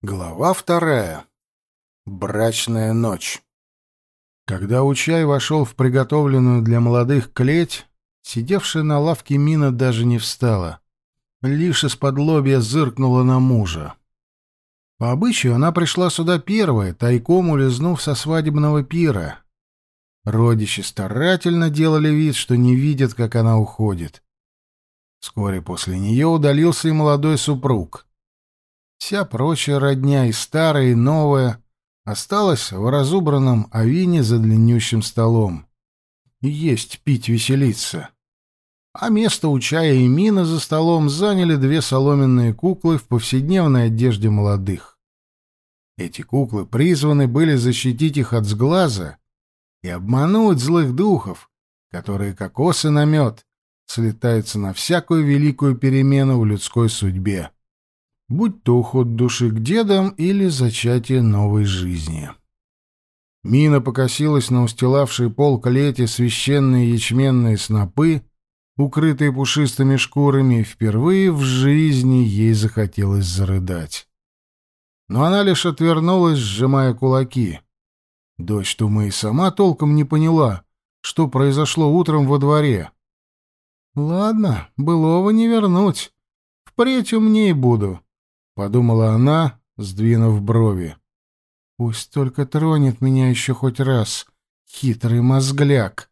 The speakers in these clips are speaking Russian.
Глава вторая. Брачная ночь. Когда Учай вошел в приготовленную для молодых клеть, сидевшая на лавке Мина даже не встала. Лишь из-под лобья зыркнула на мужа. По обычаю она пришла сюда первая, тайком улизнув со свадебного пира. Родичи старательно делали вид, что не видят, как она уходит. Вскоре после нее удалился и молодой супруг — Вся прочая родня, и старая, и новая, осталась в разубранном авине за длиннющим столом. Есть, пить, веселиться. А место у чая и мина за столом заняли две соломенные куклы в повседневной одежде молодых. Эти куклы призваны были защитить их от сглаза и обмануть злых духов, которые, как осы на мед, слетаются на всякую великую перемену в людской судьбе будь то уход души к дедам или зачатие новой жизни. Мина покосилась на устилавшие пол клети священные ячменные снопы, укрытые пушистыми шкурами, впервые в жизни ей захотелось зарыдать. Но она лишь отвернулась, сжимая кулаки. Дочь Тумы и сама толком не поняла, что произошло утром во дворе. «Ладно, былого не вернуть. Впредь умней буду подумала она, сдвинув брови. Пусть только тронет меня еще хоть раз, хитрый мозгляк.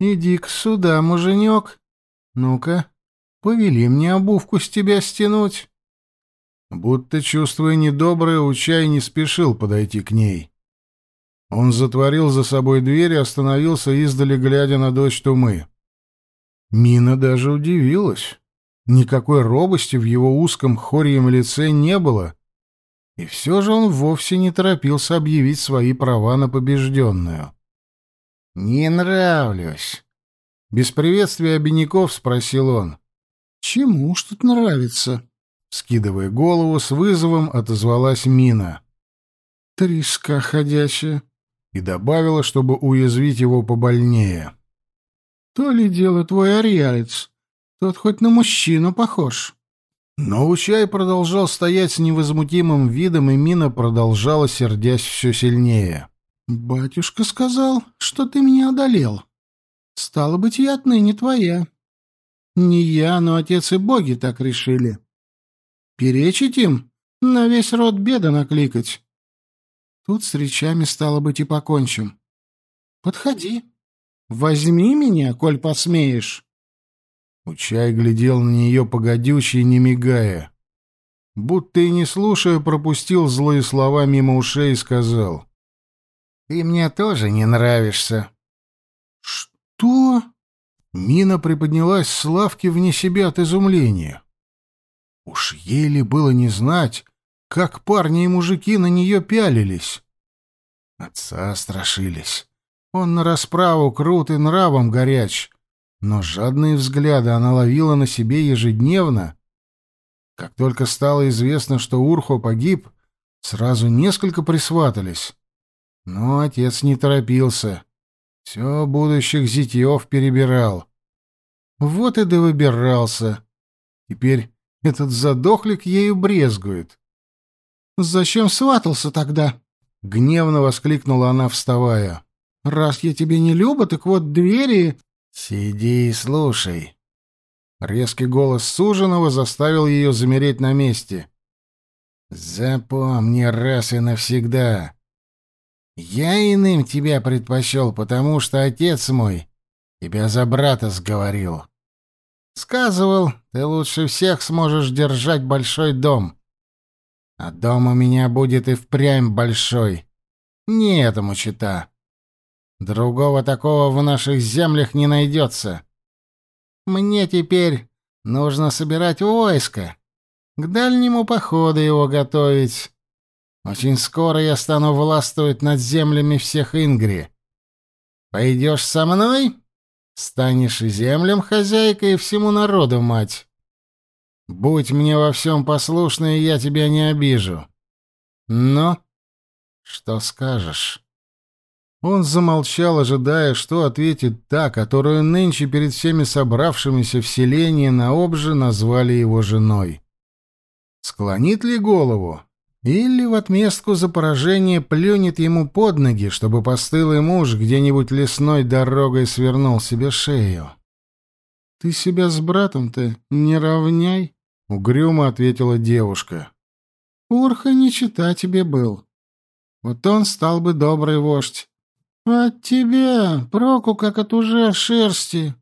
Иди-ка сюда, муженек. Ну-ка, повели мне обувку с тебя стянуть. Будто, чувствуя недоброе, Учай не спешил подойти к ней. Он затворил за собой дверь и остановился издали, глядя на дочь Тумы. Мина даже удивилась. Никакой робости в его узком хорьем лице не было, и все же он вовсе не торопился объявить свои права на побежденную. «Не нравлюсь». Без приветствия обиняков спросил он. «Чему ж тут нравится?» Скидывая голову, с вызовом отозвалась Мина. «Треска ходячая», и добавила, чтобы уязвить его побольнее. «То ли дело твой ариалец. Тот хоть на мужчину похож. Но Учай продолжал стоять с невозмутимым видом, и Мина продолжала, сердясь все сильнее. «Батюшка сказал, что ты меня одолел. Стало быть, я отныне твоя. Не я, но отец и боги так решили. Перечить им, на весь род беда накликать. Тут с речами, стало быть, и покончим. Подходи, возьми меня, коль посмеешь». Учай глядел на нее погодючий, не мигая. Будто и не слушая, пропустил злые слова мимо ушей и сказал. «Ты мне тоже не нравишься». «Что?» Мина приподнялась с лавки вне себя от изумления. Уж еле было не знать, как парни и мужики на нее пялились. Отца страшились. Он на расправу крут и нравом горяч, но жадные взгляды она ловила на себе ежедневно. Как только стало известно, что Урхо погиб, сразу несколько присватались. Но отец не торопился. Все будущих зятьев перебирал. Вот и довыбирался. Теперь этот задохлик ею брезгует. «Зачем сватался тогда?» — гневно воскликнула она, вставая. «Раз я тебе не люба, так вот двери...» «Сиди и слушай». Резкий голос суженого заставил ее замереть на месте. «Запомни раз и навсегда. Я иным тебя предпочел, потому что отец мой тебя за брата сговорил. Сказывал, ты лучше всех сможешь держать большой дом. А дом у меня будет и впрямь большой. Не этому чита. Другого такого в наших землях не найдется. Мне теперь нужно собирать войско, к дальнему походу его готовить. Очень скоро я стану властвовать над землями всех Ингри. Пойдешь со мной? Станешь землям хозяйкой, и всему народу мать. Будь мне во всем послушной, я тебя не обижу. Но что скажешь?» Он замолчал, ожидая, что ответит та, которую нынче перед всеми собравшимися в селении на обже назвали его женой. Склонит ли голову Или в отместку за поражение плюнет ему под ноги, чтобы постылый муж где-нибудь лесной дорогой свернул себе шею. «Ты себя с братом-то не равняй», — угрюмо ответила девушка. «Урха не чита тебе был. Вот он стал бы добрый вождь. От тебя проку, как от уже шерсти.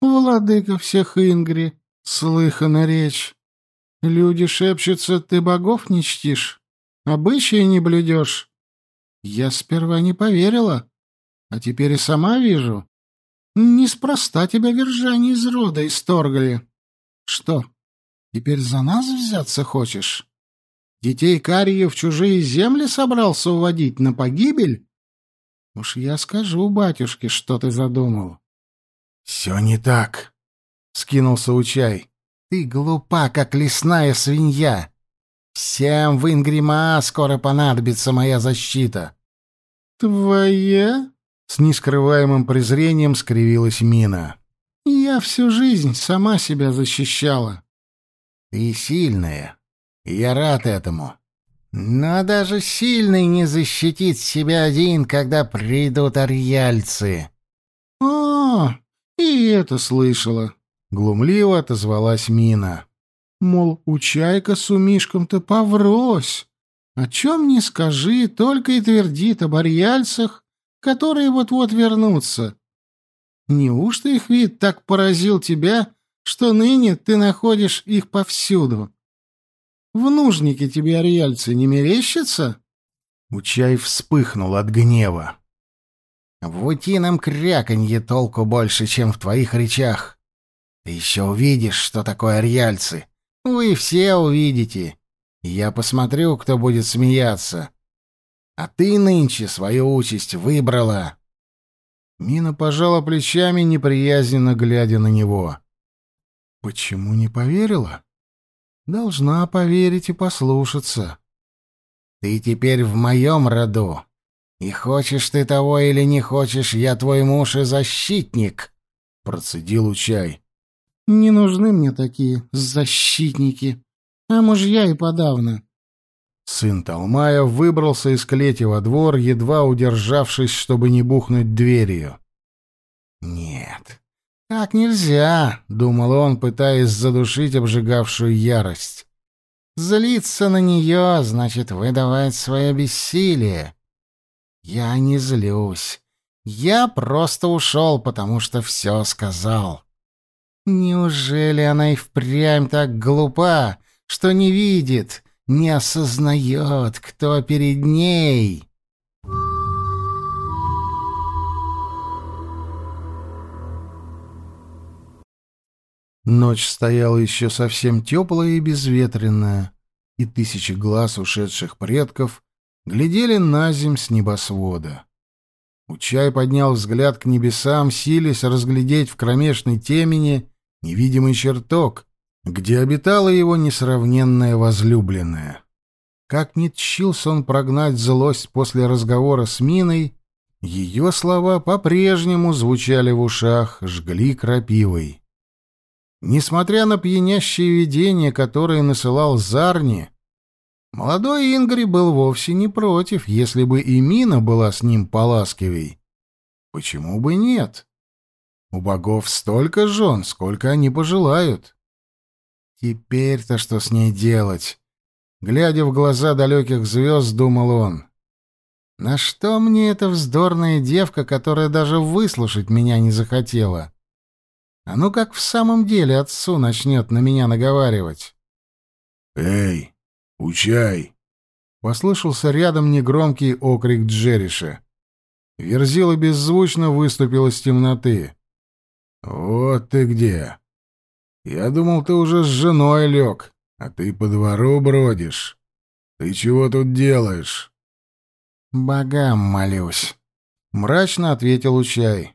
Владыка всех Ингри, слыхана речь. Люди шепчутся, ты богов не чтишь, обычаи не блюдешь. Я сперва не поверила, а теперь и сама вижу. Неспроста тебя вержане из рода исторгли. Что, теперь за нас взяться хочешь? Детей Карию в чужие земли собрался уводить на погибель? Уж я скажу батюшке, что ты задумал. — Все не так, — скинулся Учай. Ты глупа, как лесная свинья. Всем в Ингрима скоро понадобится моя защита. Твоя? С нескрываемым презрением скривилась Мина. Я всю жизнь сама себя защищала. Ты сильная, и я рад этому. Но даже сильный не защитит себя один, когда придут арьяльцы. А, и это слышала. Глумливо отозвалась Мина. Мол, у чайка с умишком-то поврось. О чем не скажи, только и твердит об арьяльцах, которые вот-вот вернутся. Неужто их вид так поразил тебя, что ныне ты находишь их повсюду? В нужнике тебе арьяльцы не мерещатся? Учай вспыхнул от гнева. В утином кряканье толку больше, чем в твоих речах. Ты еще увидишь, что такое арьяльцы. Вы все увидите. Я посмотрю, кто будет смеяться. А ты нынче свою участь выбрала. Мина пожала плечами, неприязненно глядя на него. Почему не поверила? Должна поверить и послушаться. Ты теперь в моем роду. И хочешь ты того или не хочешь, я твой муж и защитник, процедил Учай. Не нужны мне такие защитники, а мужья и подавно. Сын Талмая выбрался из клети во двор, едва удержавшись, чтобы не бухнуть дверью. «Нет, так нельзя», — думал он, пытаясь задушить обжигавшую ярость. «Злиться на нее значит выдавать свое бессилие. Я не злюсь. Я просто ушел, потому что все сказал». Неужели она и впрямь так глупа, что не видит, не осознает, кто перед ней? Ночь стояла еще совсем теплая и безветренная, и тысячи глаз ушедших предков глядели на земь с небосвода. Учай поднял взгляд к небесам, силясь разглядеть в кромешной темени невидимый чертог, где обитала его несравненная возлюбленная. Как ни тщился он прогнать злость после разговора с Миной, ее слова по-прежнему звучали в ушах, жгли крапивой. Несмотря на пьянящее видение, которое насылал Зарни, молодой Ингри был вовсе не против, если бы и Мина была с ним поласкивей. Почему бы нет? У богов столько жен, сколько они пожелают. Теперь-то что с ней делать? Глядя в глаза далеких звезд, думал он. На что мне эта вздорная девка, которая даже выслушать меня не захотела? А ну как в самом деле отцу начнет на меня наговаривать? «Эй, учай!» Послышался рядом негромкий окрик Джериша. Верзила беззвучно выступил из темноты. «Вот ты где! Я думал, ты уже с женой лег, а ты по двору бродишь. Ты чего тут делаешь?» «Богам молюсь», — мрачно ответил Учай.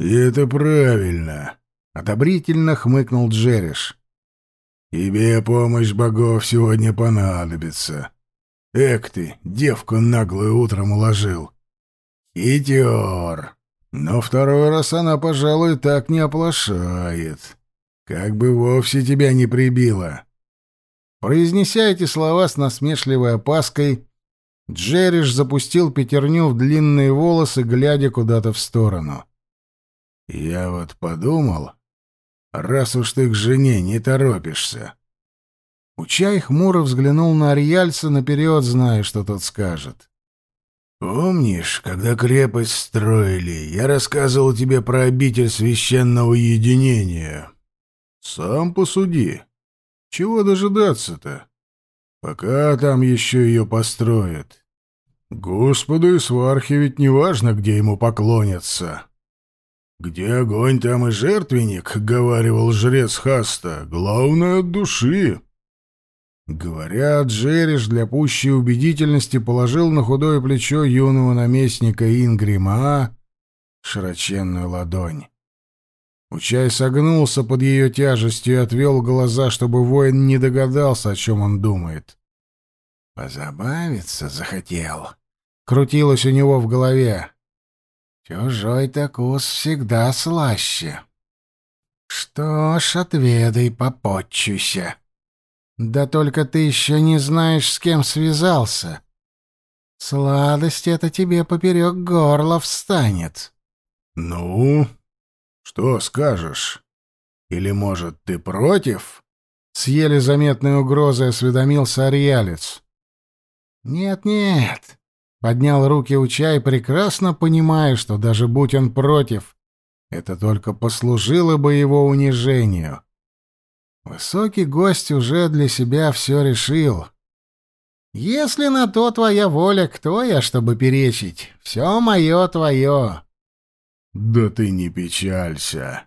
«И это правильно», — одобрительно хмыкнул Джериш. «Тебе помощь богов сегодня понадобится. Эк ты, девку наглую утром уложил. Хитер!» Но второй раз она, пожалуй, так не оплошает. Как бы вовсе тебя не прибила. Произнеся эти слова с насмешливой опаской, Джериш запустил пятерню в длинные волосы, глядя куда-то в сторону. «Я вот подумал, раз уж ты к жене не торопишься». Учай хмуро взглянул на Ариальца, наперед зная, что тот скажет. «Помнишь, когда крепость строили, я рассказывал тебе про обитель священного единения? Сам посуди. Чего дожидаться-то? Пока там еще ее построят. Господу и свархе ведь не важно, где ему поклонятся. Где огонь, там и жертвенник, — говаривал жрец Хаста, — главное от души». Говорят, Джериш для пущей убедительности положил на худое плечо юного наместника Ингрима широченную ладонь. Учай согнулся под ее тяжестью и отвел глаза, чтобы воин не догадался, о чем он думает. «Позабавиться захотел», — крутилось у него в голове. «Чужой-то кус всегда слаще. Что ж, отведай, попотчуйся». Да только ты еще не знаешь, с кем связался. Сладость это тебе поперек горла встанет. Ну, что скажешь? Или, может, ты против? С еле заметной угрозой осведомился Ариалец. Нет-нет, поднял руки у чай, прекрасно понимая, что даже будь он против, это только послужило бы его унижению. Высокий гость уже для себя все решил. Если на то твоя воля, кто я, чтобы перечить? Все мое твое. Да ты не печалься.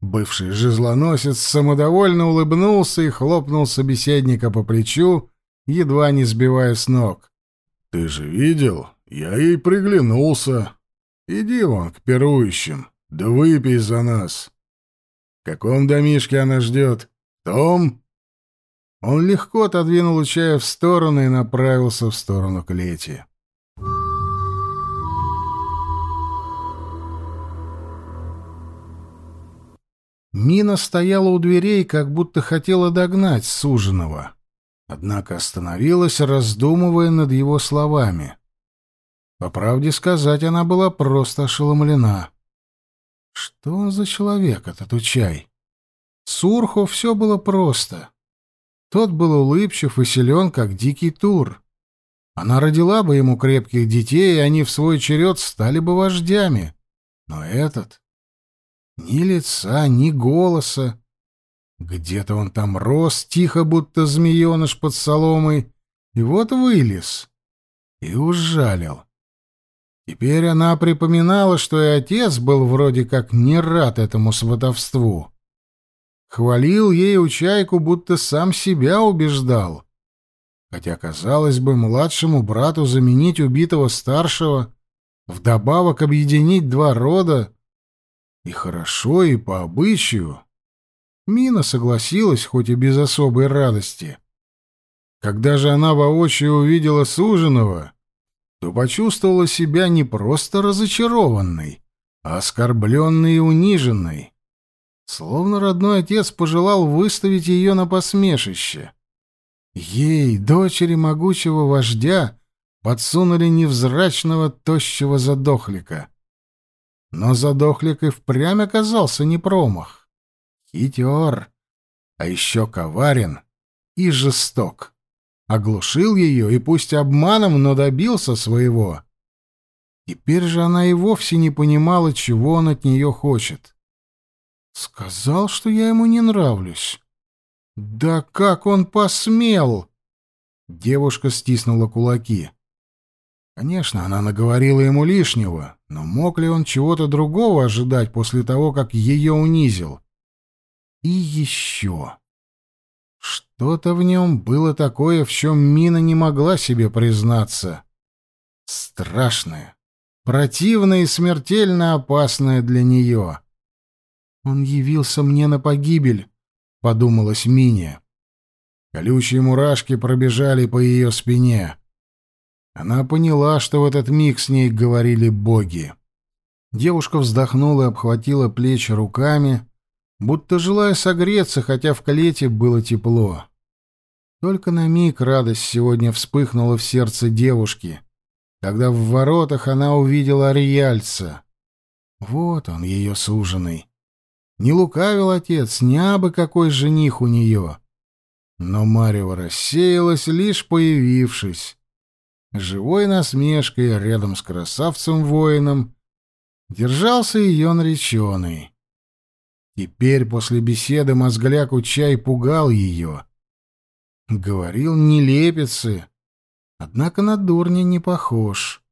Бывший жезлоносец самодовольно улыбнулся и хлопнул собеседника по плечу, едва не сбивая с ног. Ты же видел? Я ей приглянулся. Иди вон к пирующим, да выпей за нас. В каком домишке она ждет? «Том!» Он легко отодвинул чая в сторону и направился в сторону клети. Мина стояла у дверей, как будто хотела догнать суженого. Однако остановилась, раздумывая над его словами. По правде сказать, она была просто ошеломлена. Что за человек, этот Учай? С Урхо все было просто. Тот был улыбчив и силен, как дикий тур. Она родила бы ему крепких детей, и они в свой черед стали бы вождями. Но этот... Ни лица, ни голоса. Где-то он там рос, тихо, будто змееныш под соломой, и вот вылез. И ужалил. Теперь она припоминала, что и отец был вроде как не рад этому сватовству. Хвалил ей учайку, будто сам себя убеждал. Хотя, казалось бы, младшему брату заменить убитого старшего, вдобавок объединить два рода, и хорошо, и по обычаю. Мина согласилась, хоть и без особой радости. Когда же она воочию увидела суженого, то почувствовала себя не просто разочарованной, а оскорбленной и униженной. Словно родной отец пожелал выставить ее на посмешище. Ей, дочери могучего вождя, подсунули невзрачного тощего задохлика. Но задохлик и впрямь оказался не промах. Хитер, а еще коварен и жесток. Оглушил ее и пусть обманом, но добился своего. Теперь же она и вовсе не понимала, чего он от нее хочет. Сказал, что я ему не нравлюсь. Да как он посмел? Девушка стиснула кулаки. Конечно, она наговорила ему лишнего, но мог ли он чего-то другого ожидать после того, как ее унизил? И еще. Что-то в нем было такое, в чем Мина не могла себе признаться. Страшное, противное и смертельно опасное для нее. «Он явился мне на погибель», — подумалась Мине. Колючие мурашки пробежали по ее спине. Она поняла, что в этот миг с ней говорили боги. Девушка вздохнула и обхватила плечи руками, будто желая согреться, хотя в клете было тепло. Только на миг радость сегодня вспыхнула в сердце девушки, когда в воротах она увидела Арияльца. Вот он, ее суженый. Не лукавил отец, не абы какой жених у нее. Но Марева рассеялась, лишь появившись. Живой насмешкой рядом с красавцем-воином держался ее нареченный. Теперь после беседы мозгляк чай пугал ее. Говорил нелепицы, однако на дурня не похож.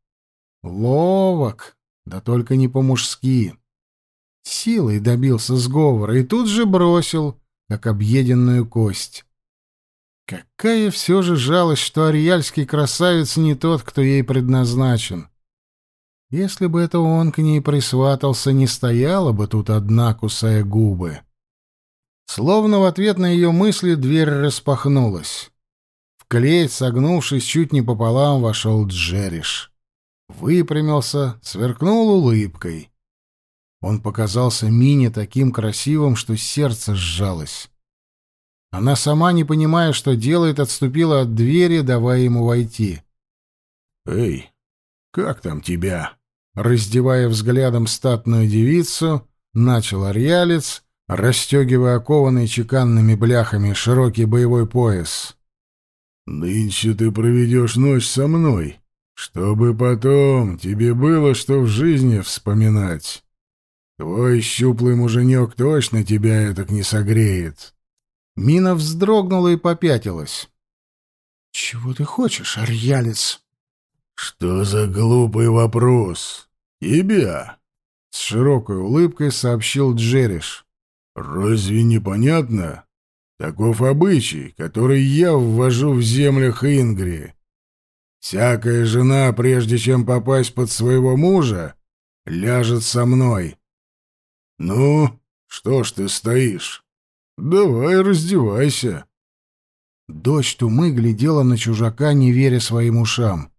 Ловок, да только не по-мужски. Силой добился сговора и тут же бросил, как объеденную кость. Какая все же жалость, что ариальский красавец не тот, кто ей предназначен. Если бы это он к ней присватался, не стояла бы тут одна, кусая губы. Словно в ответ на ее мысли дверь распахнулась. В клеть, согнувшись чуть не пополам, вошел Джериш. Выпрямился, сверкнул улыбкой. Он показался Мине таким красивым, что сердце сжалось. Она сама, не понимая, что делает, отступила от двери, давая ему войти. «Эй, как там тебя?» Раздевая взглядом статную девицу, начал Ариалец, расстегивая окованный чеканными бляхами широкий боевой пояс. «Нынче ты проведешь ночь со мной, чтобы потом тебе было что в жизни вспоминать. Твой щуплый муженек точно тебя этак не согреет». Мина вздрогнула и попятилась. «Чего ты хочешь, Арьялец?» «Что за глупый вопрос? Тебя?» С широкой улыбкой сообщил Джериш. «Разве непонятно? Таков обычай, который я ввожу в землях Ингрии. Всякая жена, прежде чем попасть под своего мужа, ляжет со мной. Ну, что ж ты стоишь? Давай раздевайся». Дочь Тумы глядела на чужака, не веря своим ушам.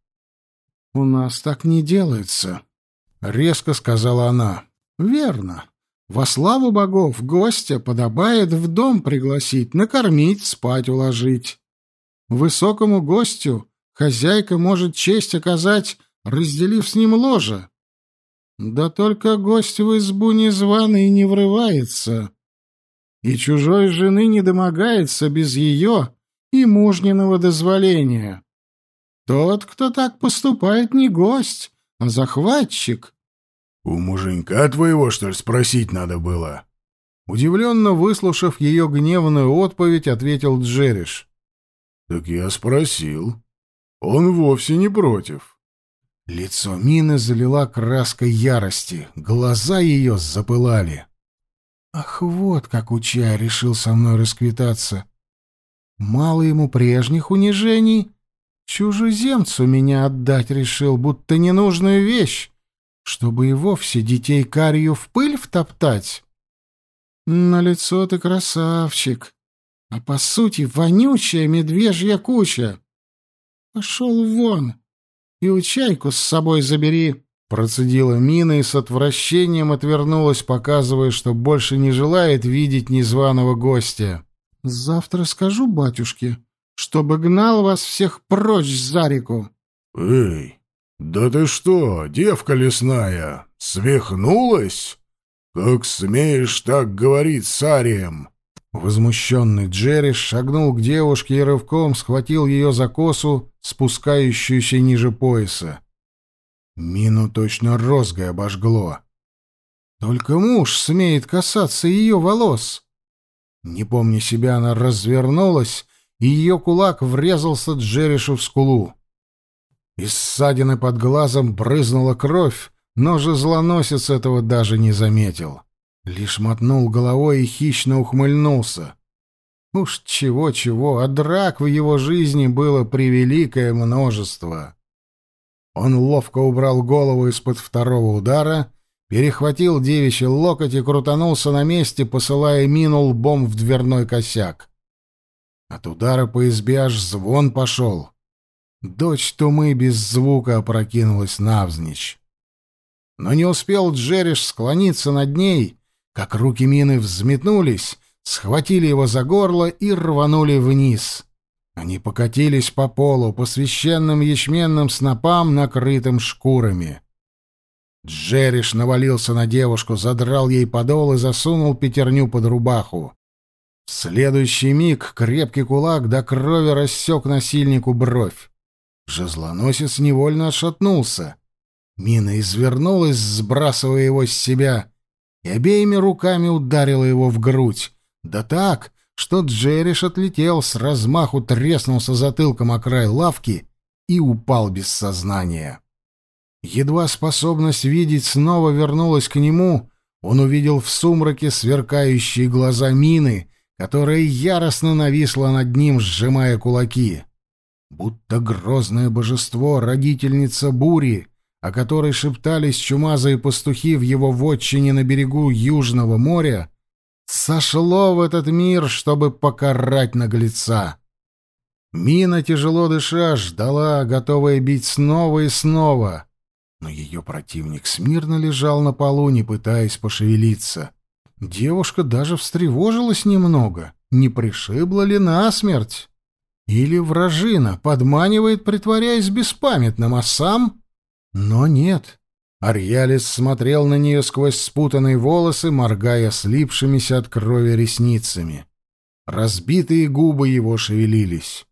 «У нас так не делается», — резко сказала она. «Верно. Во славу богов гостя подобает в дом пригласить, накормить, спать уложить. Высокому гостю хозяйка может честь оказать, разделив с ним ложе. Да только гость в избу незваный не врывается, и чужой жены не домогается без ее и мужниного дозволения. Тот, кто так поступает, не гость, а захватчик. У муженька твоего, что ли, спросить надо было? Удивленно выслушав ее гневную отповедь, ответил Джериш. Так я спросил. Он вовсе не против. Лицо Мины залила краской ярости, глаза ее запылали. Ах, вот как Учай решил со мной расквитаться. Мало ему прежних унижений, Чужеземцу меня отдать решил, будто ненужную вещь, чтобы и вовсе детей карью в пыль втоптать. На лицо ты красавчик, а по сути вонючая медвежья куча. Пошел вон и учайку с собой забери. Процедила мина и с отвращением отвернулась, показывая, что больше не желает видеть незваного гостя. «Завтра скажу батюшке, чтобы гнал вас всех прочь за реку. — Эй, да ты что, девка лесная, свихнулась? Как смеешь так говорить с Арием? Возмущенный Джерри шагнул к девушке и рывком схватил ее за косу, спускающуюся ниже пояса. Мину точно розгой обожгло. Только муж смеет касаться ее волос. Не помня себя, она развернулась и ее кулак врезался Джеришу в скулу. Из ссадины под глазом брызнула кровь, но же злоносец этого даже не заметил. Лишь мотнул головой и хищно ухмыльнулся. Уж чего-чего, а драк в его жизни было превеликое множество. Он ловко убрал голову из-под второго удара, перехватил девичий локоть и крутанулся на месте, посылая мину лбом в дверной косяк. От удара по избе аж звон пошел. Дочь Тумы без звука опрокинулась навзничь. Но не успел Джериш склониться над ней, как руки Мины взметнулись, схватили его за горло и рванули вниз. Они покатились по полу, по священным ячменным снопам, накрытым шкурами. Джериш навалился на девушку, задрал ей подол и засунул пятерню под рубаху. В следующий миг крепкий кулак до крови рассек насильнику бровь. Жезлоносец невольно отшатнулся. Мина извернулась, сбрасывая его с себя, и обеими руками ударила его в грудь. Да так, что Джериш отлетел, с размаху треснулся затылком о край лавки и упал без сознания. Едва способность видеть снова вернулась к нему, он увидел в сумраке сверкающие глаза мины, которая яростно нависла над ним, сжимая кулаки. Будто грозное божество, родительница бури, о которой шептались чумазые пастухи в его вотчине на берегу Южного моря, сошло в этот мир, чтобы покарать наглеца. Мина, тяжело дыша, ждала, готовая бить снова и снова. Но ее противник смирно лежал на полу, не пытаясь пошевелиться. Девушка даже встревожилась немного, не пришибла ли насмерть. Или вражина подманивает, притворяясь беспамятным, а сам... Но нет, Арьялис смотрел на нее сквозь спутанные волосы, моргая слипшимися от крови ресницами. Разбитые губы его шевелились.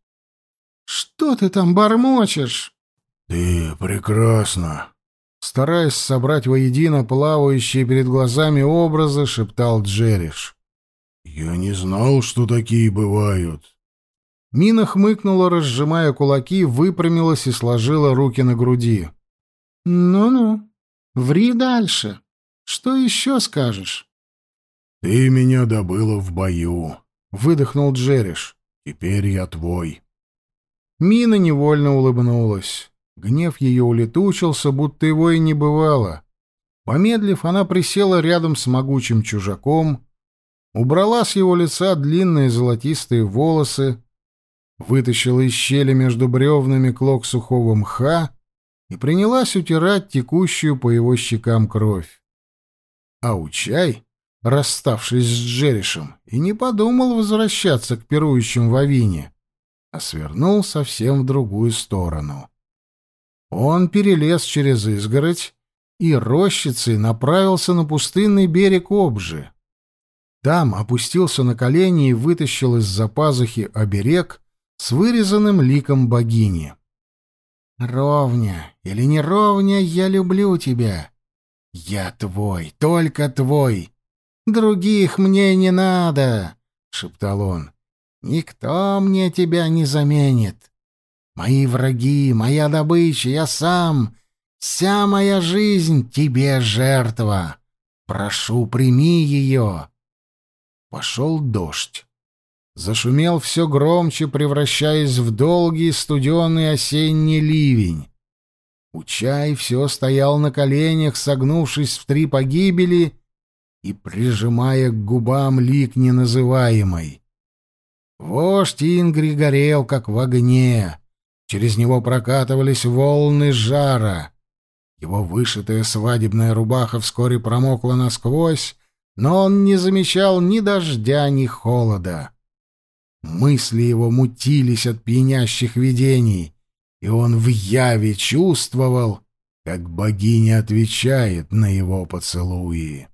«Что ты там бормочешь?» «Ты прекрасна!» Стараясь собрать воедино плавающие перед глазами образы, шептал Джериш. «Я не знал, что такие бывают». Мина хмыкнула, разжимая кулаки, выпрямилась и сложила руки на груди. «Ну-ну, Ври дальше. Что еще скажешь? Ты меня добыла в бою, выдохнул Джериш. Теперь я твой. Мина невольно улыбнулась. Гнев ее улетучился, будто его и не бывало. Помедлив, она присела рядом с могучим чужаком, убрала с его лица длинные золотистые волосы, вытащила из щели между бревнами клок сухого мха и принялась утирать текущую по его щекам кровь. А Учай, расставшись с Джеришем, и не подумал возвращаться к пирующим в Авине, а свернул совсем в другую сторону. Он перелез через изгородь и рощицей направился на пустынный берег Обжи. Там опустился на колени и вытащил из-за пазухи оберег с вырезанным ликом богини. Ровня или не ровня, я люблю тебя. Я твой, только твой. Других мне не надо, шептал он. Никто мне тебя не заменит. Мои враги, моя добыча, я сам, вся моя жизнь тебе жертва. Прошу, прими ее. Пошел дождь. Зашумел все громче, превращаясь в долгий студеный осенний ливень. Учай все стоял на коленях, согнувшись в три погибели и прижимая к губам лик неназываемый. Вождь Ингри горел, как в огне. Через него прокатывались волны жара. Его вышитая свадебная рубаха вскоре промокла насквозь, но он не замечал ни дождя, ни холода. Мысли его мутились от пьянящих видений, и он в яве чувствовал, как богиня отвечает на его поцелуи.